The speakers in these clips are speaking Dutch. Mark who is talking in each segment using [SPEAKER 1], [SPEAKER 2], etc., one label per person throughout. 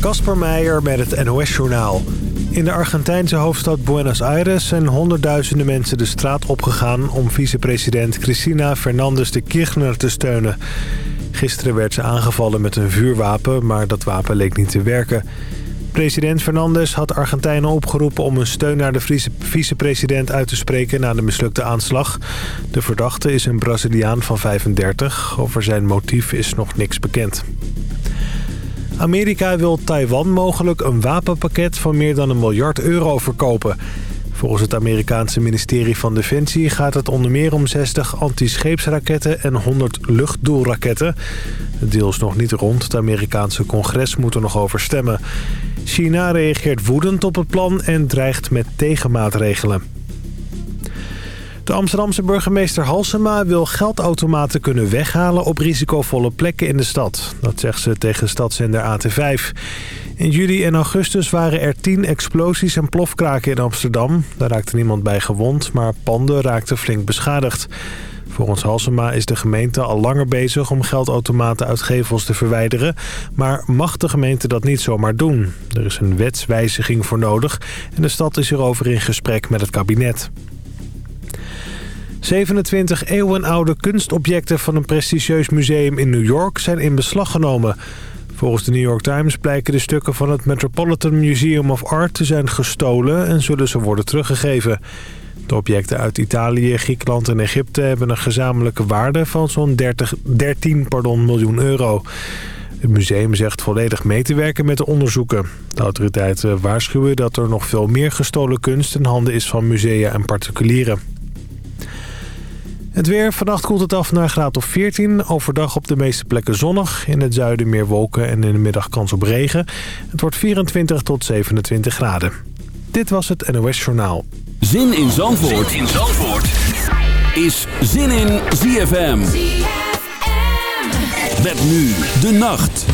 [SPEAKER 1] Kasper Meijer met het NOS-journaal. In de Argentijnse hoofdstad Buenos Aires zijn honderdduizenden mensen de straat opgegaan... om vicepresident Cristina Fernandez de Kirchner te steunen. Gisteren werd ze aangevallen met een vuurwapen, maar dat wapen leek niet te werken. President Fernandez had Argentijnen opgeroepen om een steun naar de vicepresident uit te spreken na de mislukte aanslag. De verdachte is een Braziliaan van 35. Over zijn motief is nog niks bekend. Amerika wil Taiwan mogelijk een wapenpakket van meer dan een miljard euro verkopen. Volgens het Amerikaanse ministerie van Defensie gaat het onder meer om 60 anti-scheepsraketten en 100 luchtdoelraketten. Het deal is nog niet rond. Het Amerikaanse congres moet er nog over stemmen. China reageert woedend op het plan en dreigt met tegenmaatregelen. De Amsterdamse burgemeester Halsema wil geldautomaten kunnen weghalen op risicovolle plekken in de stad. Dat zegt ze tegen stadszender AT5. In juli en augustus waren er tien explosies en plofkraken in Amsterdam. Daar raakte niemand bij gewond, maar panden raakten flink beschadigd. Volgens Halsema is de gemeente al langer bezig om geldautomaten uit gevels te verwijderen. Maar mag de gemeente dat niet zomaar doen? Er is een wetswijziging voor nodig en de stad is hierover in gesprek met het kabinet. 27 eeuwenoude kunstobjecten van een prestigieus museum in New York zijn in beslag genomen. Volgens de New York Times blijken de stukken van het Metropolitan Museum of Art te zijn gestolen en zullen ze worden teruggegeven. De objecten uit Italië, Griekenland en Egypte hebben een gezamenlijke waarde van zo'n 13 pardon, miljoen euro. Het museum zegt volledig mee te werken met de onderzoeken. De autoriteiten waarschuwen dat er nog veel meer gestolen kunst in handen is van musea en particulieren. Het weer. Vannacht koelt het af naar graad of 14. Overdag op de meeste plekken zonnig. In het zuiden meer wolken en in de middag kans op regen. Het wordt 24 tot 27 graden. Dit was het NOS Journaal.
[SPEAKER 2] Zin in Zandvoort, zin in Zandvoort. is Zin in ZFM. ZFM. Met nu de nacht.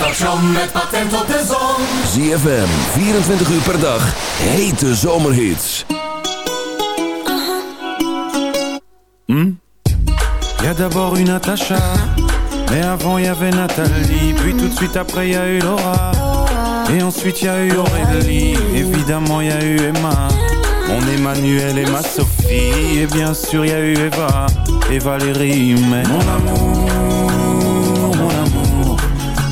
[SPEAKER 3] Station met patent op de zon.
[SPEAKER 2] ZFM, 24 uur per dag, hete zomerhits.
[SPEAKER 4] Hmm? Y a d'abord une Natacha, mais avant y avait Nathalie, puis tout de suite après y a eu Laura, et ensuite y a eu Aurélie, évidemment y a eu Emma. Mon Emmanuel et ma Sophie, et bien sûr y a eu Eva et Valérie, mais mon amour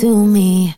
[SPEAKER 5] To me.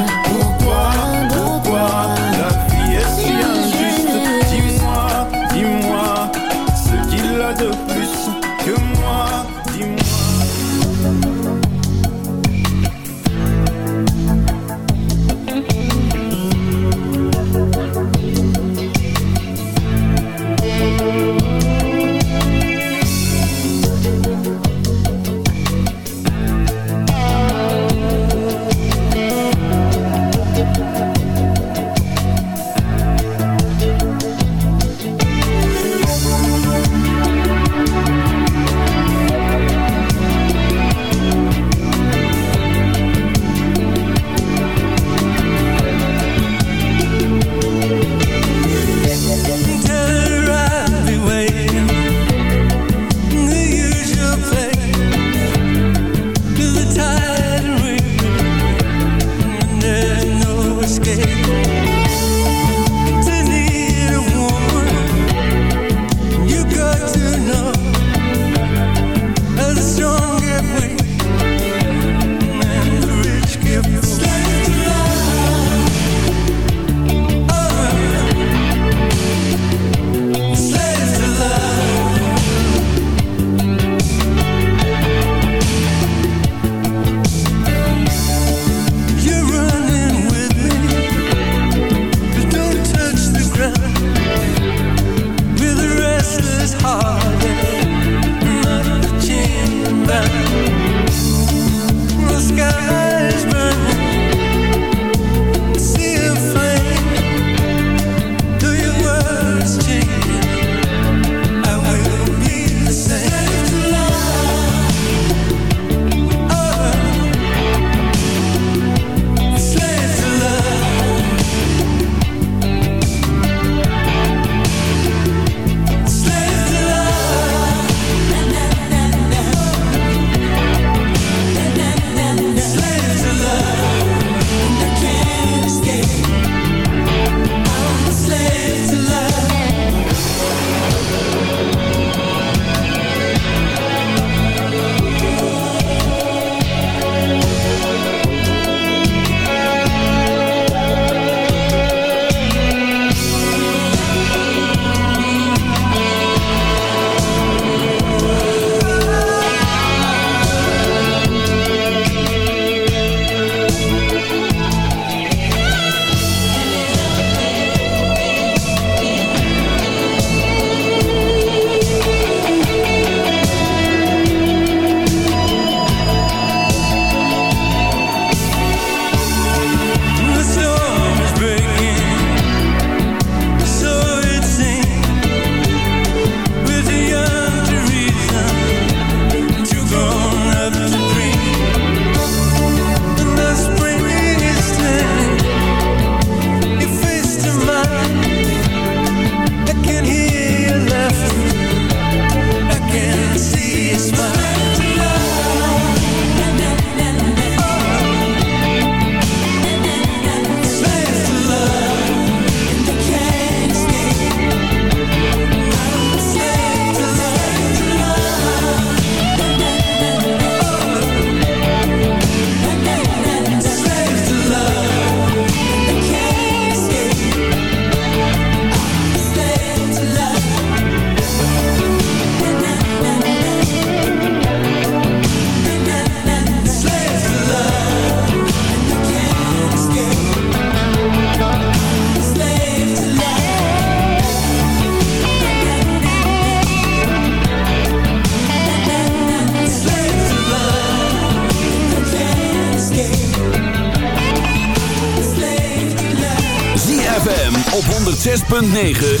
[SPEAKER 3] 9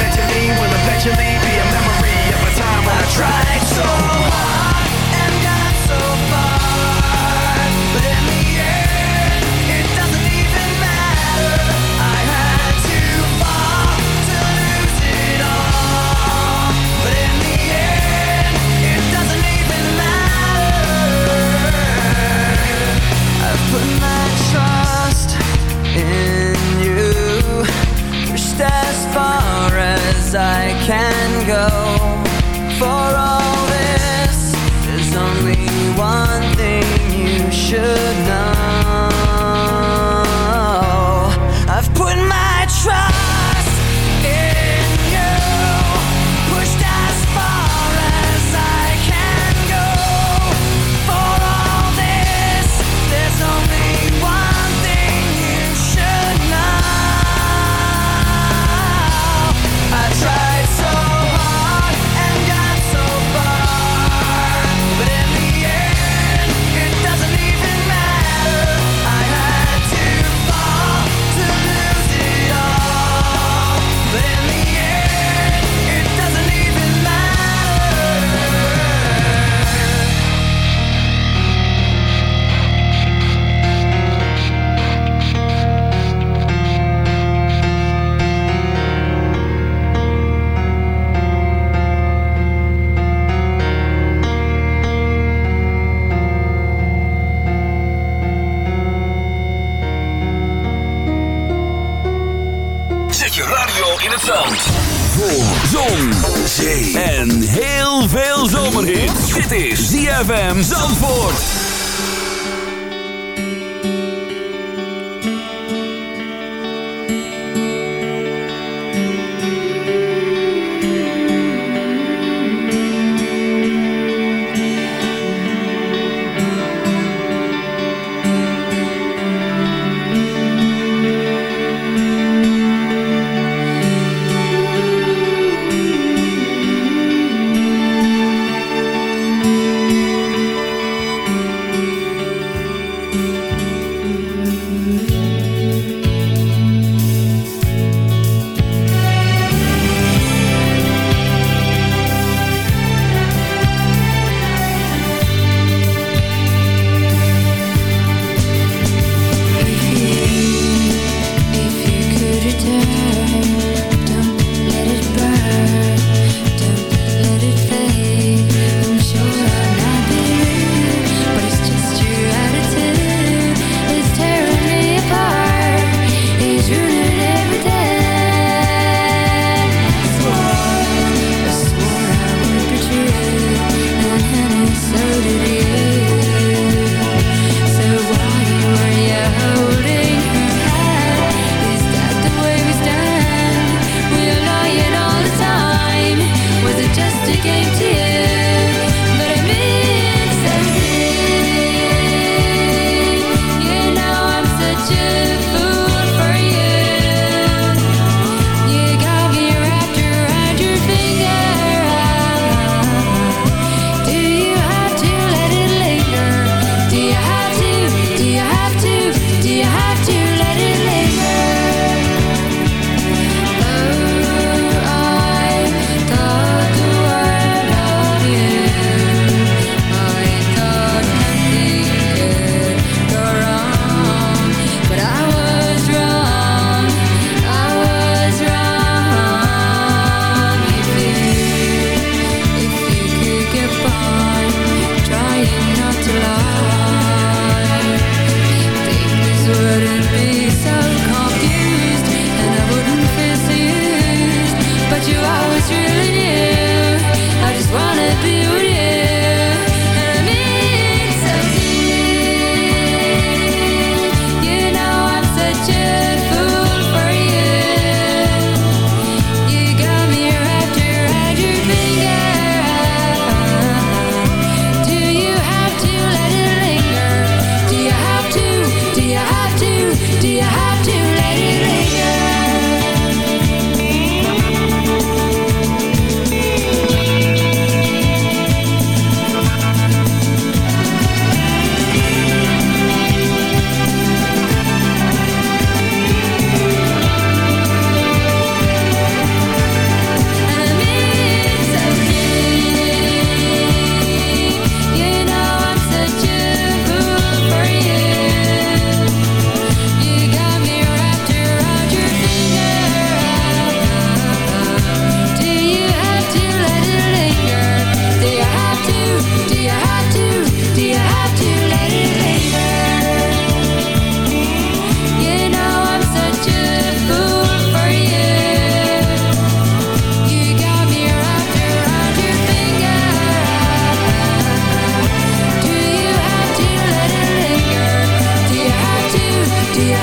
[SPEAKER 6] Meant to me will eventually be a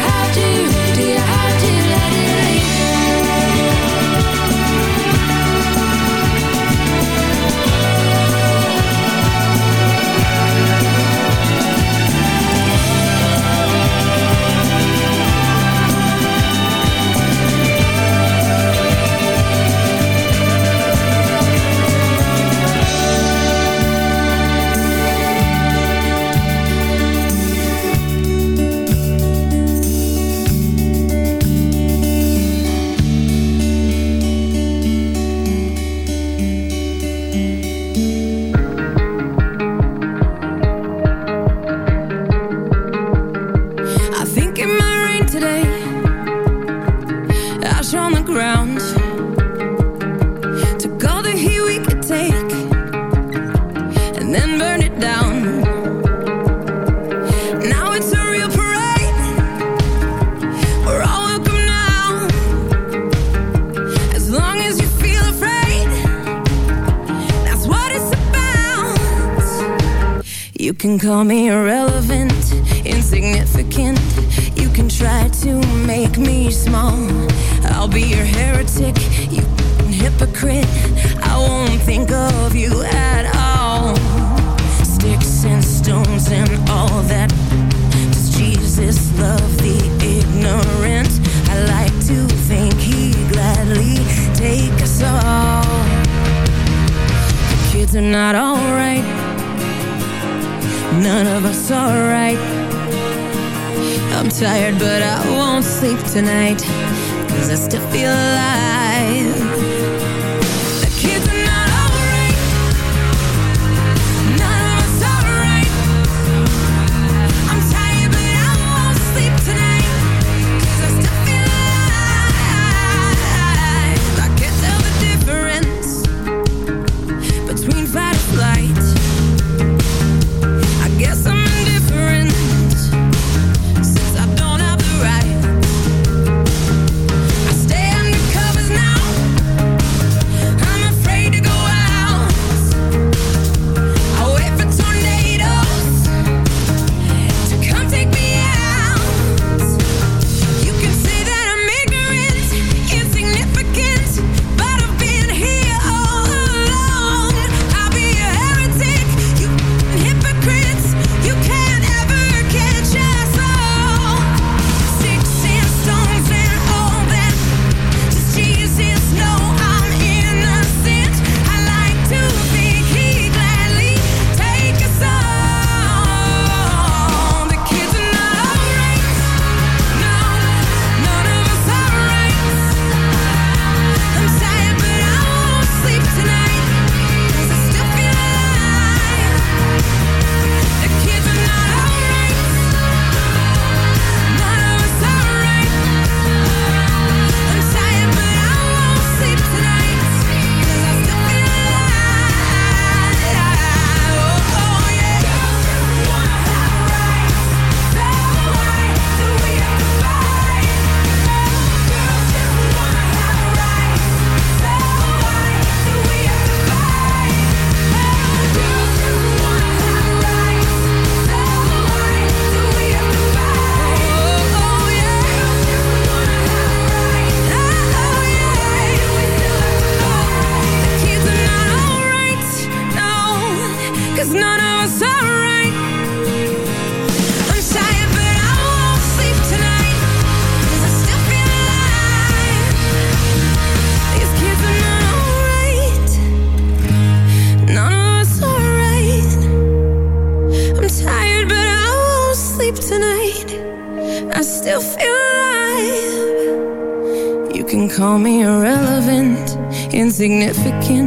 [SPEAKER 7] how do you call me
[SPEAKER 8] a
[SPEAKER 9] rebel tonight.
[SPEAKER 10] significant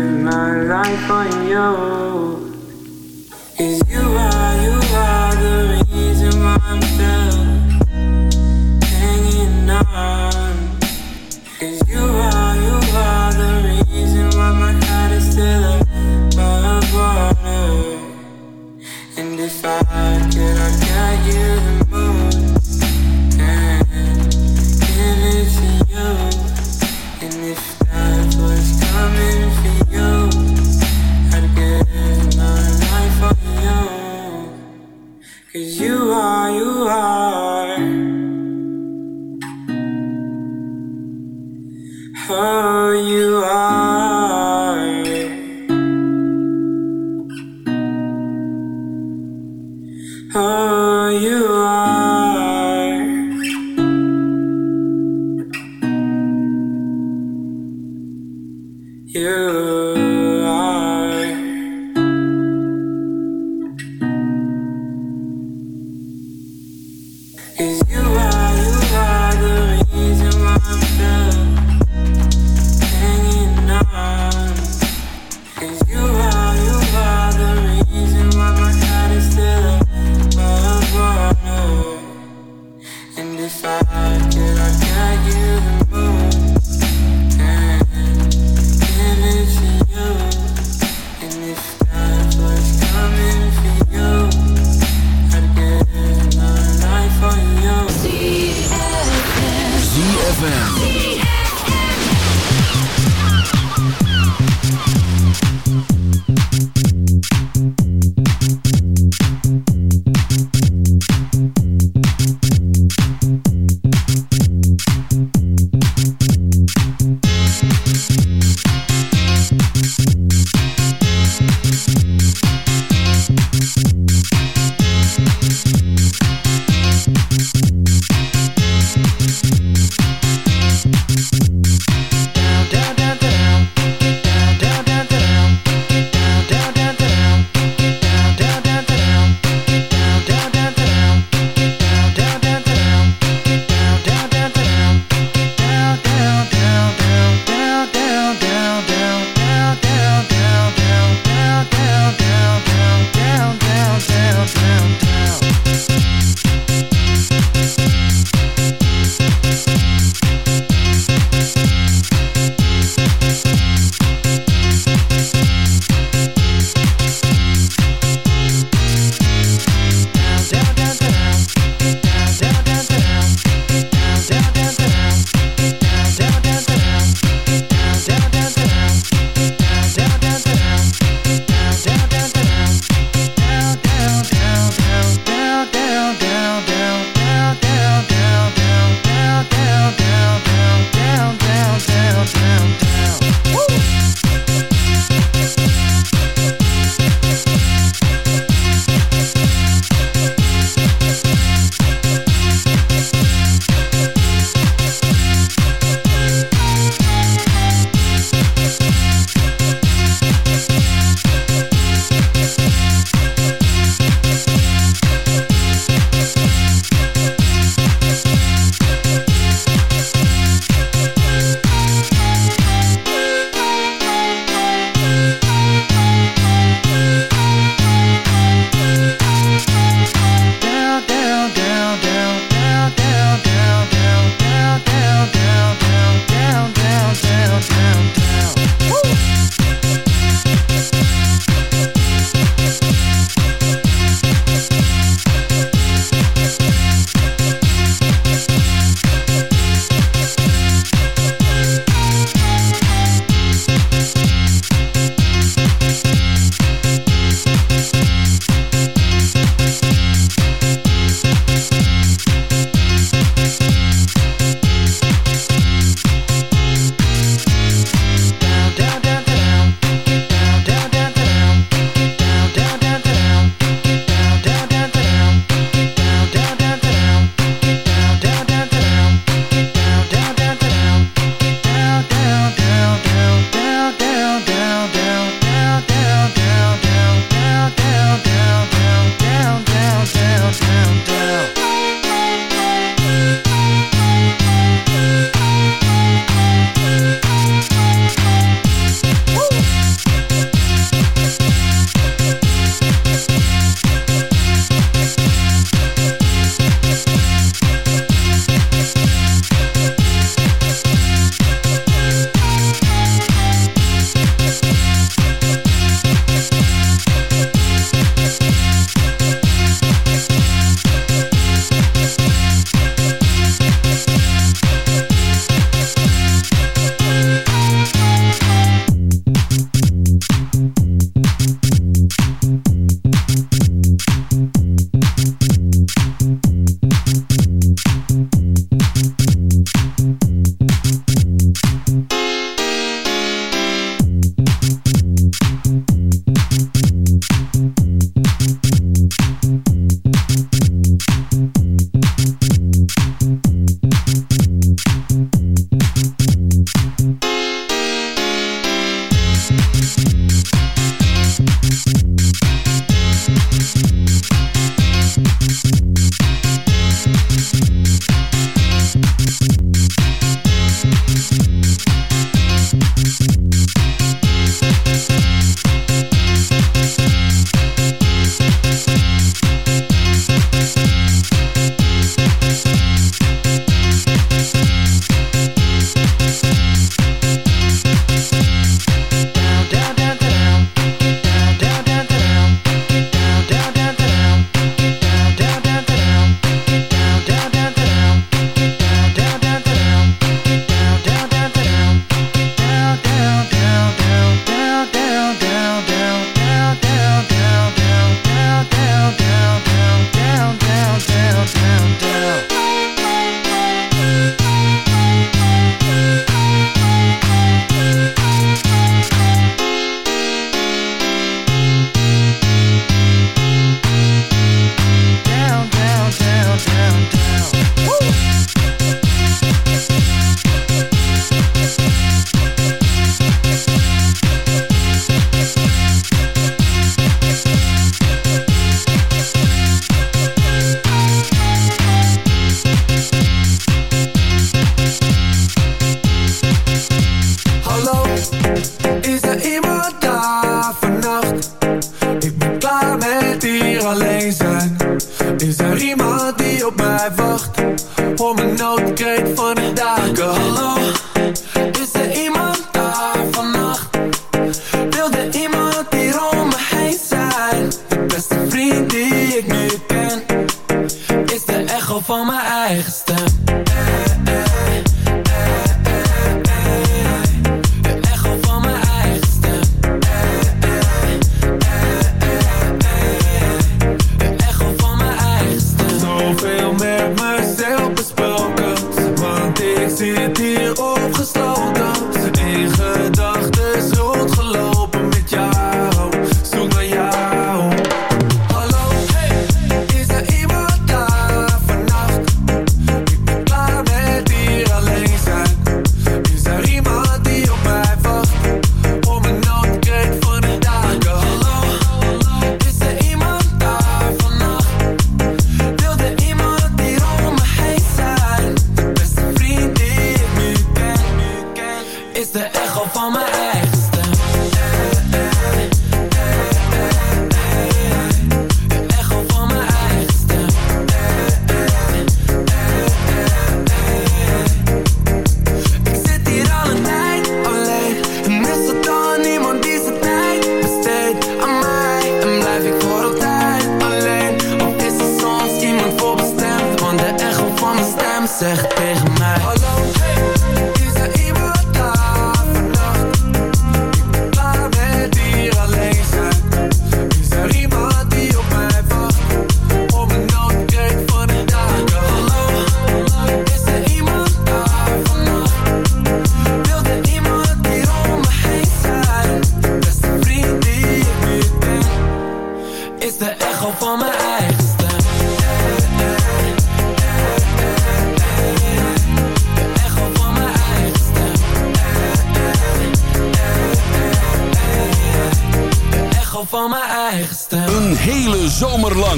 [SPEAKER 10] life on
[SPEAKER 2] your own.